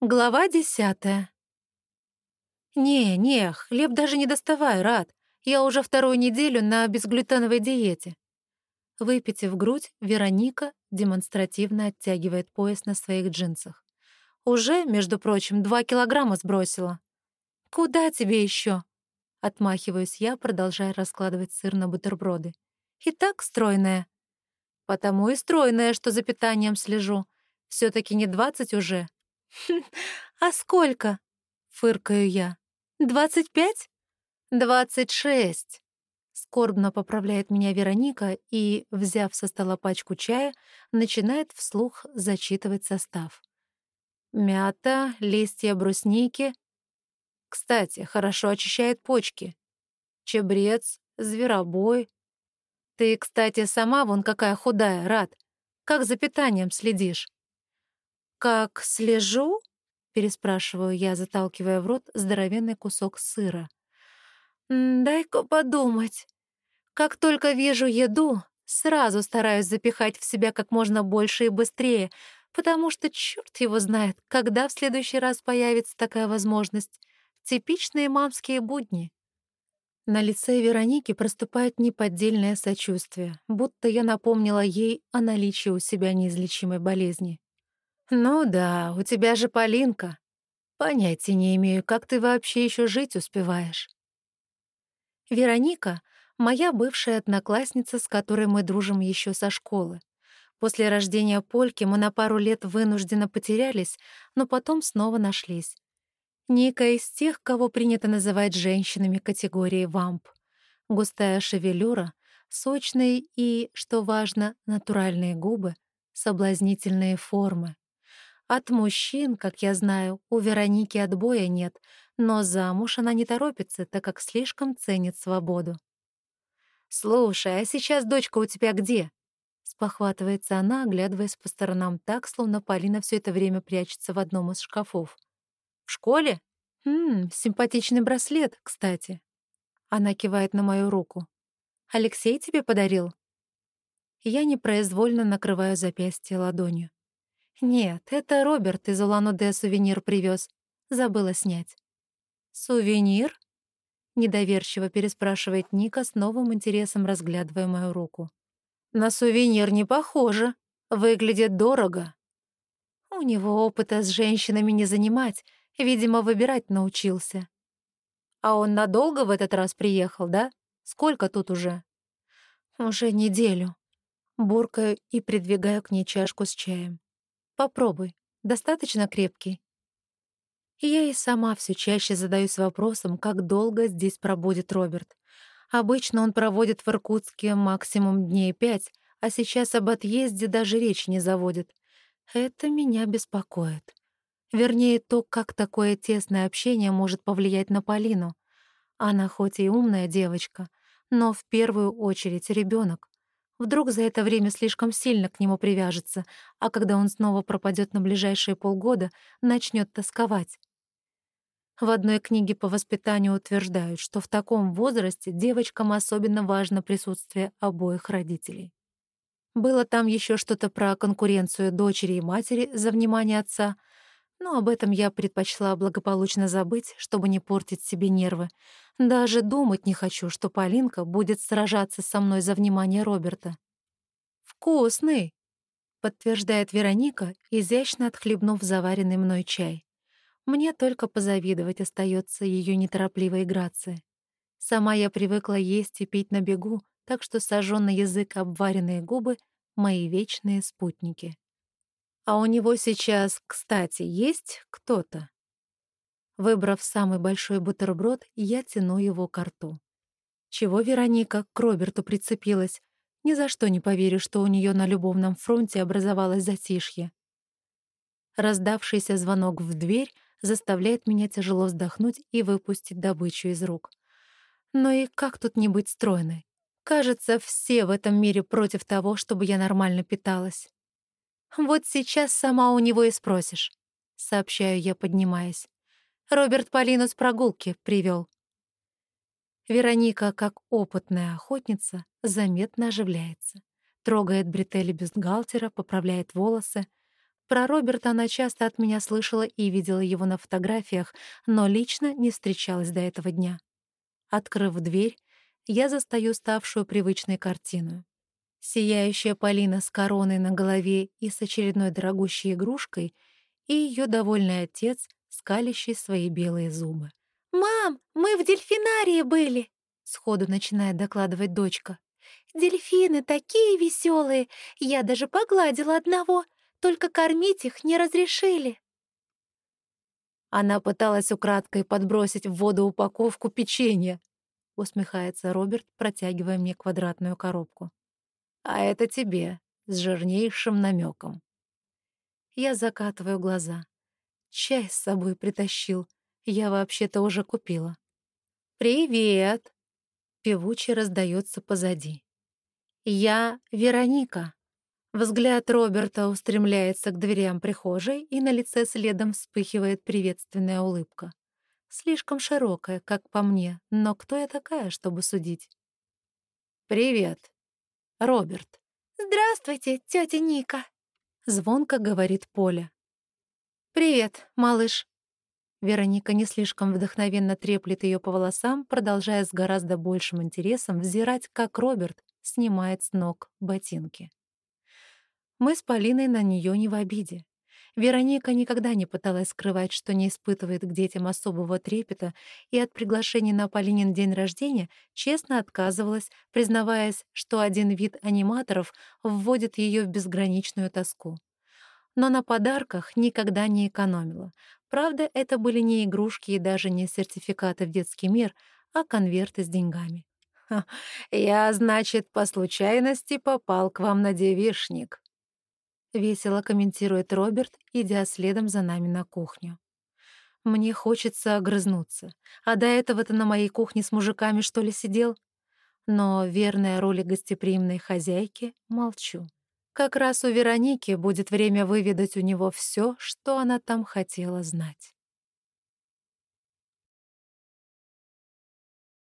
Глава десятая. «Не, не, хлеб даже не доставай, Рад. Я уже вторую неделю на безглютеновой диете». Выпитив грудь, Вероника демонстративно оттягивает пояс на своих джинсах. Уже, между прочим, два килограмма сбросила. «Куда тебе еще? Отмахиваюсь я, продолжая раскладывать сыр на бутерброды. «И так стройная». «Потому и стройная, что за питанием слежу. все таки не двадцать уже, «А сколько?» — фыркаю я. «Двадцать пять?» «Двадцать шесть!» Скорбно поправляет меня Вероника и, взяв со стола пачку чая, начинает вслух зачитывать состав. Мята, листья брусники. Кстати, хорошо очищает почки. Чебрец, зверобой. Ты, кстати, сама вон какая худая, Рад. Как за питанием следишь? «Как слежу?» — переспрашиваю я, заталкивая в рот здоровенный кусок сыра. «Дай-ка подумать. Как только вижу еду, сразу стараюсь запихать в себя как можно больше и быстрее, потому что черт его знает, когда в следующий раз появится такая возможность. Типичные мамские будни». На лице Вероники проступает неподдельное сочувствие, будто я напомнила ей о наличии у себя неизлечимой болезни. «Ну да, у тебя же Полинка. Понятия не имею, как ты вообще еще жить успеваешь». Вероника — моя бывшая одноклассница, с которой мы дружим еще со школы. После рождения Польки мы на пару лет вынужденно потерялись, но потом снова нашлись. Ника из тех, кого принято называть женщинами категории вамп. Густая шевелюра, сочные и, что важно, натуральные губы, соблазнительные формы. От мужчин, как я знаю, у Вероники отбоя нет, но замуж она не торопится, так как слишком ценит свободу. «Слушай, а сейчас дочка у тебя где?» Спохватывается она, оглядываясь по сторонам так, словно Полина все это время прячется в одном из шкафов. «В школе? Ммм, симпатичный браслет, кстати». Она кивает на мою руку. «Алексей тебе подарил?» Я непроизвольно накрываю запястье ладонью. «Нет, это Роберт из Улан-Удэ сувенир привез. Забыла снять». «Сувенир?» — недоверчиво переспрашивает Ника с новым интересом, разглядывая мою руку. «На сувенир не похоже. Выглядит дорого». У него опыта с женщинами не занимать, видимо, выбирать научился. А он надолго в этот раз приехал, да? Сколько тут уже? Уже неделю. Буркаю и придвигаю к ней чашку с чаем. Попробуй. Достаточно крепкий. Я и сама все чаще задаюсь вопросом, как долго здесь пробудет Роберт. Обычно он проводит в Иркутске максимум дней пять, а сейчас об отъезде даже речь не заводит. Это меня беспокоит. Вернее, то, как такое тесное общение может повлиять на Полину. Она хоть и умная девочка, но в первую очередь ребенок. Вдруг за это время слишком сильно к нему привяжется, а когда он снова пропадет на ближайшие полгода, начнет тосковать. В одной книге по воспитанию утверждают, что в таком возрасте девочкам особенно важно присутствие обоих родителей. Было там еще что-то про конкуренцию дочери и матери за внимание отца, но об этом я предпочла благополучно забыть, чтобы не портить себе нервы, даже думать не хочу, что Полинка будет сражаться со мной за внимание Роберта. «Вкусный!» — подтверждает Вероника, изящно отхлебнув заваренный мной чай. Мне только позавидовать остается ее неторопливой грации. Сама я привыкла есть и пить на бегу, так что сожженный язык и обваренные губы — мои вечные спутники. А у него сейчас, кстати, есть кто-то? Выбрав самый большой бутерброд, я тяну его к рту. Чего Вероника к Роберту прицепилась? Ни за что не поверю, что у нее на любовном фронте образовалось затишье. Раздавшийся звонок в дверь заставляет меня тяжело вздохнуть и выпустить добычу из рук. Но и как тут не быть стройной? Кажется, все в этом мире против того, чтобы я нормально питалась. Вот сейчас сама у него и спросишь, сообщаю я, поднимаясь. Роберт Полину с прогулки привел. Вероника, как опытная охотница, заметно оживляется. Трогает бретели бюстгальтера, поправляет волосы. Про Роберта она часто от меня слышала и видела его на фотографиях, но лично не встречалась до этого дня. Открыв дверь, я застаю ставшую привычной картину. Сияющая Полина с короной на голове и с очередной дорогущей игрушкой, и ее довольный отец, скалящий свои белые зубы. «Мам, мы в дельфинарии были!» — сходу начинает докладывать дочка. «Дельфины такие веселые! Я даже погладила одного, только кормить их не разрешили!» Она пыталась украдкой подбросить в воду упаковку печенья, усмехается Роберт, протягивая мне квадратную коробку. А это тебе, с жирнейшим намеком. Я закатываю глаза. Чай с собой притащил. Я вообще-то уже купила. «Привет!» Певучий раздается позади. «Я Вероника». Взгляд Роберта устремляется к дверям прихожей, и на лице следом вспыхивает приветственная улыбка. Слишком широкая, как по мне, но кто я такая, чтобы судить? «Привет», Роберт. «Здравствуйте, тетя Ника», — звонко говорит Поля. «Привет, малыш». Вероника не слишком вдохновенно треплет ее по волосам, продолжая с гораздо большим интересом взирать, как Роберт снимает с ног ботинки. Мы с Полиной на нее не в обиде. Вероника никогда не пыталась скрывать, что не испытывает к детям особого трепета, и от приглашения на Полинин день рождения честно отказывалась, признаваясь, что один вид аниматоров вводит ее в безграничную тоску. Но на подарках никогда не экономила. Правда, это были не игрушки и даже не сертификаты в детский мир, а конверты с деньгами. «Я, значит, по случайности попал к вам на девишник», — весело комментирует Роберт, идя следом за нами на кухню. Мне хочется огрызнуться. А до этого-то на моей кухне с мужиками, что ли, сидел? Но верная роли гостеприимной хозяйки молчу. Как раз у Вероники будет время выведать у него все, что она там хотела знать.